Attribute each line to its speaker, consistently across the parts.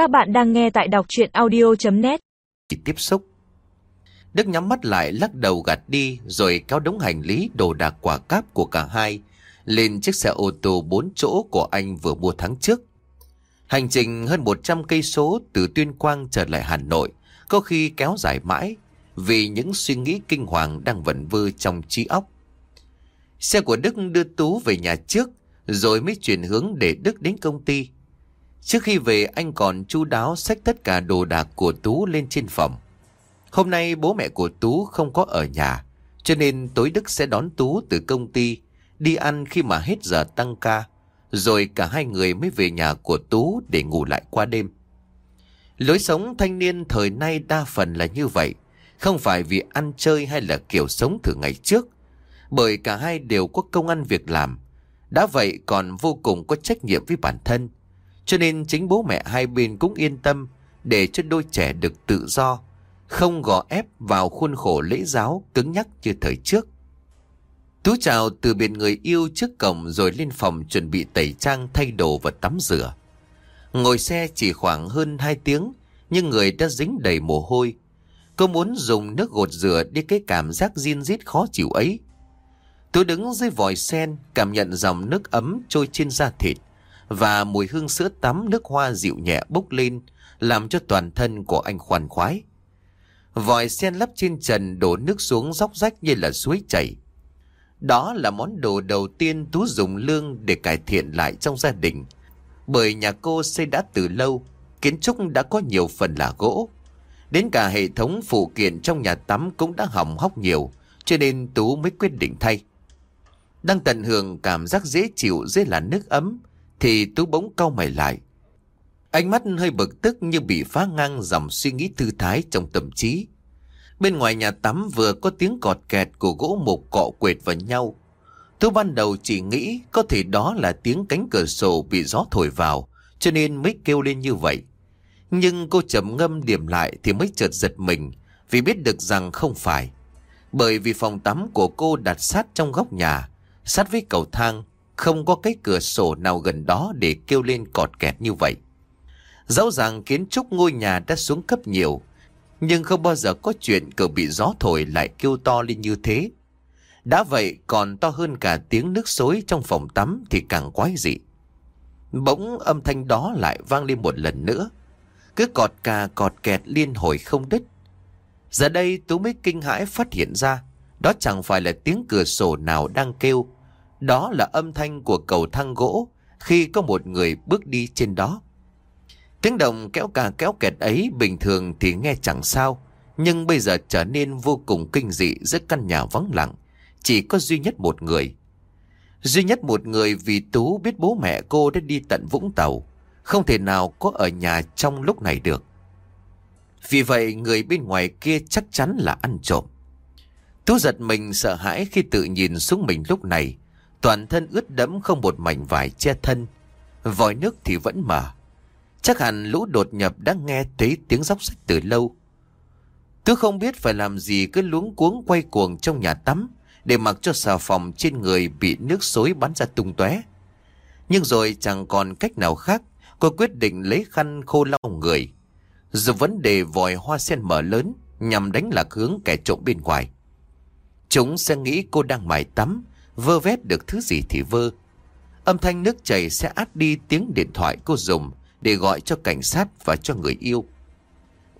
Speaker 1: Các bạn đang nghe tại đọc chuyện audio.net
Speaker 2: tiếp xúc. Đức nhắm mắt lại, lắc đầu gạt đi, rồi kéo đống hành lý, đồ đạc, quả cáp của cả hai lên chiếc xe ô tô 4 chỗ của anh vừa mua tháng trước. Hành trình hơn 100 cây số từ Tuyên Quang trở lại Hà Nội, có khi kéo dài mãi vì những suy nghĩ kinh hoàng đang vẩn vơ trong trí óc. Xe của Đức đưa Tú về nhà trước, rồi mới chuyển hướng để Đức đến công ty. Trước khi về anh còn chu đáo xách tất cả đồ đạc của Tú lên trên phòng. Hôm nay bố mẹ của Tú không có ở nhà, cho nên tối Đức sẽ đón Tú từ công ty, đi ăn khi mà hết giờ tăng ca, rồi cả hai người mới về nhà của Tú để ngủ lại qua đêm. Lối sống thanh niên thời nay đa phần là như vậy, không phải vì ăn chơi hay là kiểu sống thường ngày trước, bởi cả hai đều có công ăn việc làm, đã vậy còn vô cùng có trách nhiệm với bản thân, cho nên chính bố mẹ hai bên cũng yên tâm để cho đôi trẻ được tự do, không gò ép vào khuôn khổ lễ giáo cứng nhắc như thời trước. Tú chào từ biệt người yêu trước cổng rồi lên phòng chuẩn bị tẩy trang thay đồ và tắm rửa. Ngồi xe chỉ khoảng hơn 2 tiếng, nhưng người đã dính đầy mồ hôi. Cô muốn dùng nước gột rửa đi cái cảm giác riêng rít khó chịu ấy. Tú đứng dưới vòi sen, cảm nhận dòng nước ấm trôi trên da thịt và mùi hương sữa tắm nước hoa dịu nhẹ bốc lên, làm cho toàn thân của anh khoan khoái. Vòi sen lắp trên trần đổ nước xuống róc rách như là suối chảy. Đó là món đồ đầu tiên Tú dùng lương để cải thiện lại trong gia đình. Bởi nhà cô xây đã từ lâu, kiến trúc đã có nhiều phần là gỗ. Đến cả hệ thống phụ kiện trong nhà tắm cũng đã hỏng hóc nhiều, cho nên Tú mới quyết định thay. Đang tận hưởng cảm giác dễ chịu dưới làn nước ấm, thì Tú bỗng cau mày lại. Ánh mắt hơi bực tức như bị phá ngang dòng suy nghĩ thư thái trong tâm trí. Bên ngoài nhà tắm vừa có tiếng cọt kẹt của gỗ mục cọ quệt vào nhau. Tú ban đầu chỉ nghĩ có thể đó là tiếng cánh cửa sổ bị gió thổi vào, cho nên mới kêu lên như vậy. Nhưng cô trầm ngâm điểm lại thì mới chợt giật mình, vì biết được rằng không phải. Bởi vì phòng tắm của cô đặt sát trong góc nhà, sát với cầu thang, không có cái cửa sổ nào gần đó để kêu lên cọt kẹt như vậy. Rõ ràng kiến trúc ngôi nhà đã xuống cấp nhiều, nhưng không bao giờ có chuyện cửa bị gió thổi lại kêu to lên như thế. Đã vậy còn to hơn cả tiếng nước xối trong phòng tắm thì càng quái dị. Bỗng âm thanh đó lại vang lên một lần nữa. Cứ cọt cà cọt kẹt liên hồi không đứt. Giờ đây Tú mới kinh hãi phát hiện ra đó chẳng phải là tiếng cửa sổ nào đang kêu đó là âm thanh của cầu thang gỗ khi có một người bước đi trên đó. Tiếng động kéo cà kéo kẹt ấy bình thường thì nghe chẳng sao, nhưng bây giờ trở nên vô cùng kinh dị giữa căn nhà vắng lặng, chỉ có duy nhất một người. Duy nhất một người vì Tú biết bố mẹ cô đã đi tận Vũng Tàu, không thể nào có ở nhà trong lúc này được. Vì vậy người bên ngoài kia chắc chắn là ăn trộm. Tú giật mình sợ hãi khi tự nhìn xuống mình lúc này, Toàn thân ướt đẫm không một mảnh vải che thân, Vòi nước thì vẫn mở Chắc hẳn lũ đột nhập đã nghe thấy tiếng róc sách từ lâu. Cứ không biết phải làm gì cứ luống cuống quay cuồng trong nhà tắm Để mặc cho xà phòng trên người bị nước xối bắn ra tung tóe. Nhưng rồi chẳng còn cách nào khác, Cô quyết định lấy khăn khô lau người. Dù vấn đề vòi hoa sen mở lớn, Nhằm đánh lạc hướng kẻ trộm bên ngoài. Chúng sẽ nghĩ cô đang mải tắm vơ vét được thứ gì thì vơ. Âm thanh nước chảy sẽ át đi tiếng điện thoại cô dùng để gọi cho cảnh sát và cho người yêu.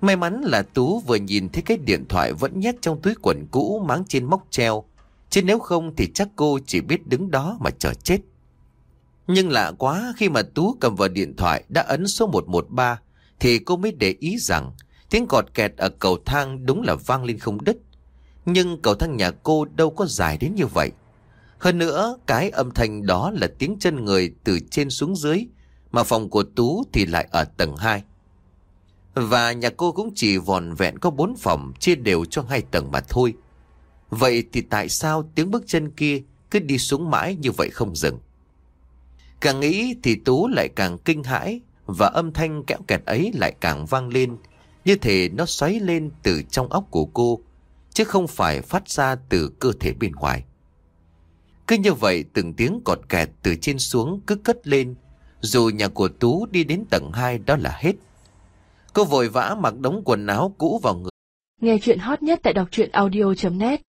Speaker 2: May mắn là Tú vừa nhìn thấy cái điện thoại vẫn nhét trong túi quần cũ máng trên móc treo. Chứ nếu không thì chắc cô chỉ biết đứng đó mà chờ chết. Nhưng lạ quá, khi mà Tú cầm vào điện thoại đã ấn số 113 thì cô mới để ý rằng tiếng cọt kẹt ở cầu thang đúng là vang lên không đứt. Nhưng cầu thang nhà cô đâu có dài đến như vậy. Hơn nữa, cái âm thanh đó là tiếng chân người từ trên xuống dưới, mà phòng của Tú thì lại ở tầng 2. Và nhà cô cũng chỉ vòn vẹn có bốn phòng chia đều cho hai tầng mà thôi. Vậy thì tại sao tiếng bước chân kia cứ đi xuống mãi như vậy không dừng? Càng nghĩ thì Tú lại càng kinh hãi và âm thanh kẽo kẹt ấy lại càng vang lên như thể nó xoáy lên từ trong óc của cô chứ không phải phát ra từ cơ thể bên ngoài. Cứ như vậy từng tiếng cọt kẹt từ trên xuống cứ cất lên. Dù nhà của Tú đi đến tầng 2 đó là hết. Cô vội vã mặc đống quần áo cũ vào người.
Speaker 3: Nghe chuyện hot nhất tại đọc truyện audio.net